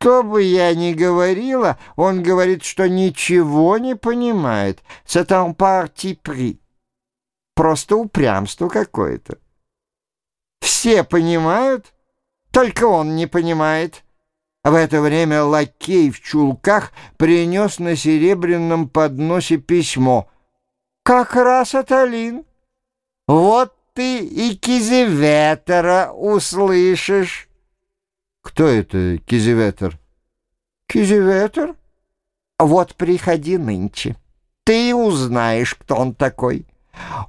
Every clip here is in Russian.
Что бы я ни говорила, он говорит, что ничего не понимает. C'est un parti pris. Просто упрямство какое-то. Все понимают, только он не понимает. В это время лакей в чулках принес на серебряном подносе письмо. «Как раз от Алин. Вот ты и Кизеветера услышишь». «Кто это Кизеветер?» «Кизеветер? Вот приходи нынче. Ты узнаешь, кто он такой».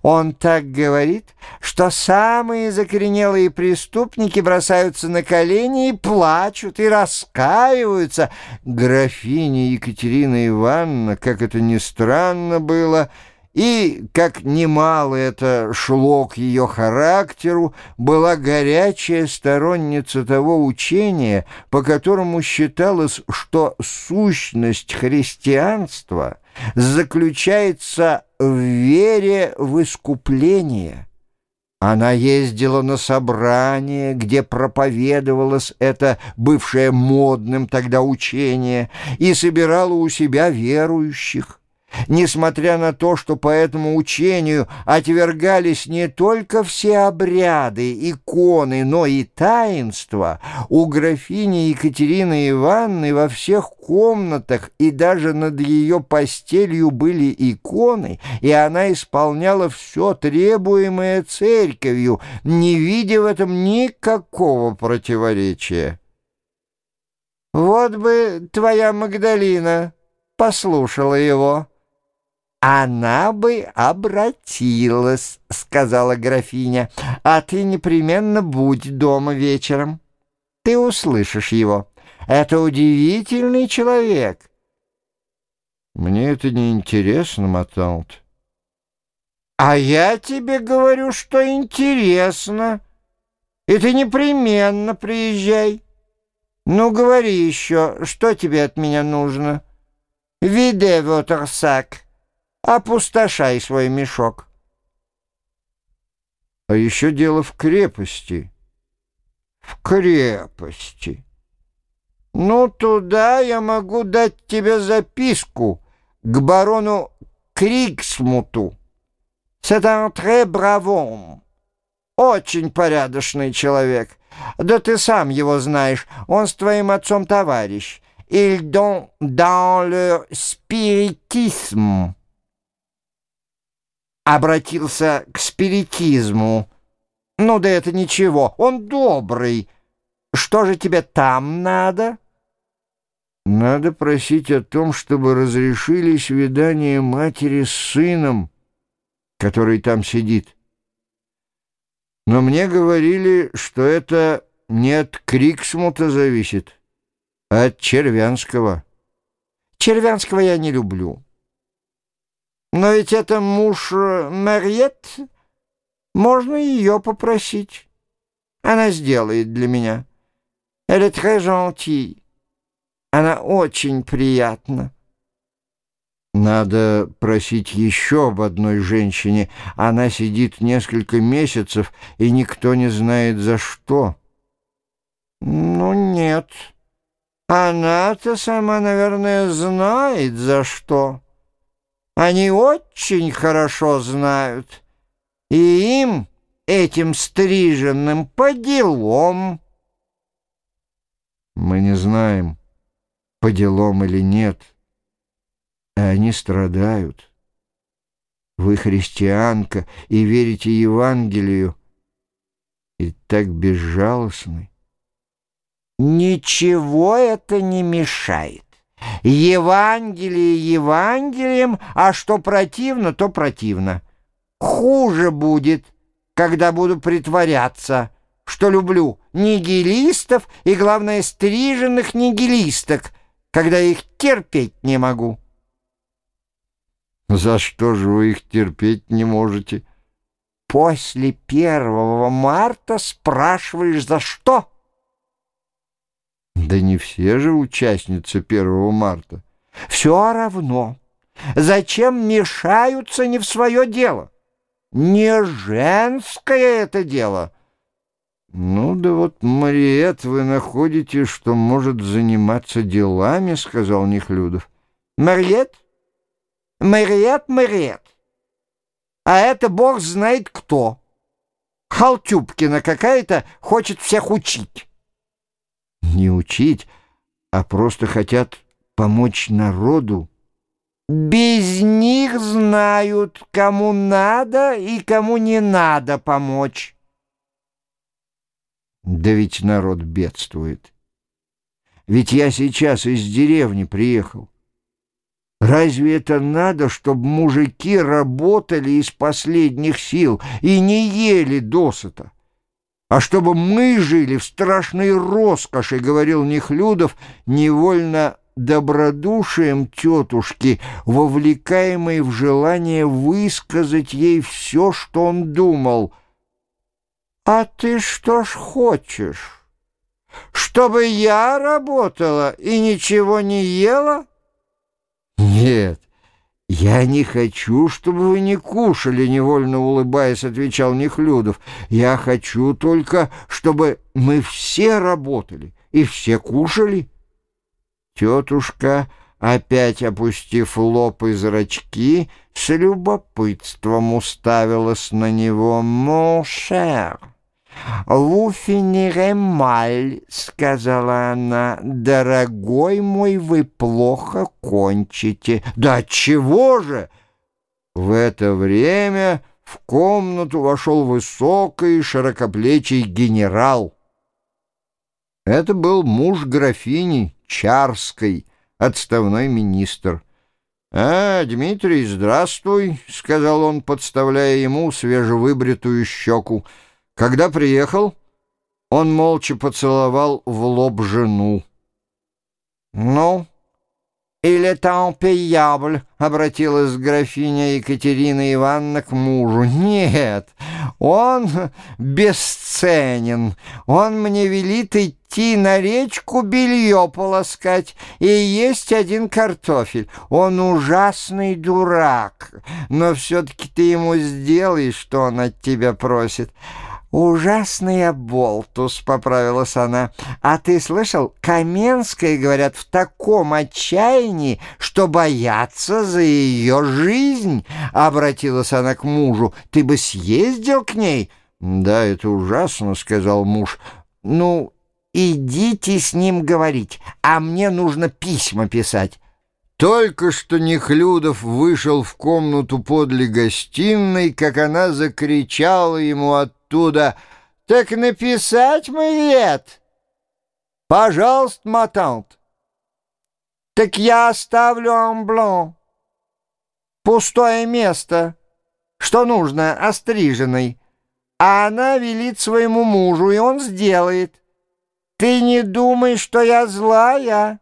Он так говорит, что самые закоренелые преступники бросаются на колени и плачут, и раскаиваются. Графиня Екатерина Ивановна, как это ни странно было, и, как немало это шло к ее характеру, была горячая сторонница того учения, по которому считалось, что сущность христианства заключается в вере в искупление. Она ездила на собрание, где проповедовалось это бывшее модным тогда учение, и собирала у себя верующих. Несмотря на то, что по этому учению отвергались не только все обряды, иконы, но и таинства, у графини Екатерины Ивановны во всех комнатах и даже над ее постелью были иконы, и она исполняла все требуемое церковью, не видя в этом никакого противоречия. «Вот бы твоя Магдалина послушала его». «Она бы обратилась», — сказала графиня, «а ты непременно будь дома вечером. Ты услышишь его. Это удивительный человек». «Мне это не интересно, Маталт». «А я тебе говорю, что интересно. И ты непременно приезжай. Ну, говори еще, что тебе от меня нужно? Виде вотерсак» опустошай свой мешок. А еще дело в крепости. В крепости. Ну, туда я могу дать тебе записку к барону Криксмуту. C'est un très brave Очень порядочный человек. Да ты сам его знаешь, он с твоим отцом товарищ. Il don dans le spiritisme обратился к спиритизму. Ну да это ничего, он добрый. Что же тебе там надо? Надо просить о том, чтобы разрешили свидание матери с сыном, который там сидит. Но мне говорили, что это не от Криксмута зависит, а от Червянского. Червянского я не люблю. Но ведь это муж э, Мариет. Можно ее попросить. Она сделает для меня. Elle est très gentille. Она очень приятна. Надо просить еще об одной женщине. Она сидит несколько месяцев, и никто не знает за что. Ну, нет. Она-то сама, наверное, знает за что. Они очень хорошо знают, и им, этим стриженным, по делам. Мы не знаем, по делам или нет, а они страдают. Вы христианка и верите Евангелию, и так безжалостны. Ничего это не мешает. Евангелие Евангелием, а что противно, то противно. Хуже будет, когда буду притворяться, что люблю нигилистов и, главное, стриженных нигилисток, когда их терпеть не могу. За что же вы их терпеть не можете? После первого марта спрашиваешь, за что? Да не все же участницы 1 марта. Все равно. Зачем мешаются не в свое дело? Не женское это дело. «Ну да вот, Мариет, вы находите, что может заниматься делами», — сказал Нехлюдов. «Мариет? Мариет, Мариет. А это бог знает кто. Халтюбкина какая-то хочет всех учить». «Не учить, а просто хотят помочь народу». Без них знают, кому надо и кому не надо помочь. Да ведь народ бедствует. Ведь я сейчас из деревни приехал. Разве это надо, чтобы мужики работали из последних сил и не ели досыта? А чтобы мы жили в страшной роскоши, говорил Нехлюдов, невольно добродушием тетушки, вовлекаемой в желание высказать ей все, что он думал. «А ты что ж хочешь? Чтобы я работала и ничего не ела?» «Нет, я не хочу, чтобы вы не кушали», — невольно улыбаясь, отвечал Нехлюдов. «Я хочу только, чтобы мы все работали и все кушали». Тетушка, опять опустив лоб и зрачки, с любопытством уставилась на него. «Mon cher, mal», — сказала она. «Дорогой мой, вы плохо кончите». «Да чего же?» В это время в комнату вошел высокий широкоплечий генерал. Это был муж графини, Чарской, отставной министр. «А, Дмитрий, здравствуй», — сказал он, подставляя ему свежевыбритую щеку. «Когда приехал?» Он молча поцеловал в лоб жену. «Ну, или там пиябль», — обратилась графиня Екатерина Ивановна к мужу. «Нет, он бесценен. Он мне велит идти на речку белье полоскать и есть один картофель. Он ужасный дурак, но все-таки ты ему сделаешь, что он от тебя просит». «Ужасный оболтус», — поправилась она. «А ты слышал, Каменская, говорят, в таком отчаянии, что боятся за ее жизнь», — обратилась она к мужу. «Ты бы съездил к ней?» «Да, это ужасно», — сказал муж. «Ну, идите с ним говорить, а мне нужно письма писать». Только что Нехлюдов вышел в комнату подле гостиной, как она закричала ему оттуда «Так написать, Мариет?» «Пожалуйста, матант». «Так я оставлю амблон. Пустое место, что нужно, остриженный. А она велит своему мужу, и он сделает. Ты не думай, что я злая».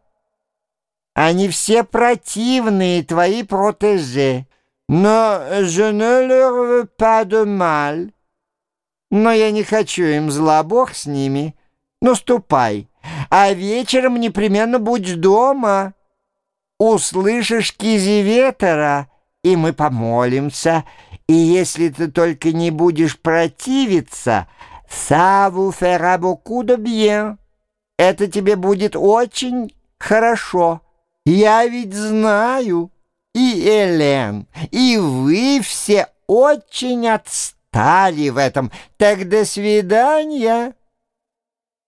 Они все противные, твои протеже. Но je ne leur veux pas de mal. Но я не хочу им зла, Бог с ними. Ну, ступай, а вечером непременно будь дома. Услышишь кизеветера, и мы помолимся. И если ты только не будешь противиться, ça vous fera beaucoup de bien. Это тебе будет очень хорошо. Я ведь знаю, и Элен, и вы все очень отстали в этом. Так до свидания».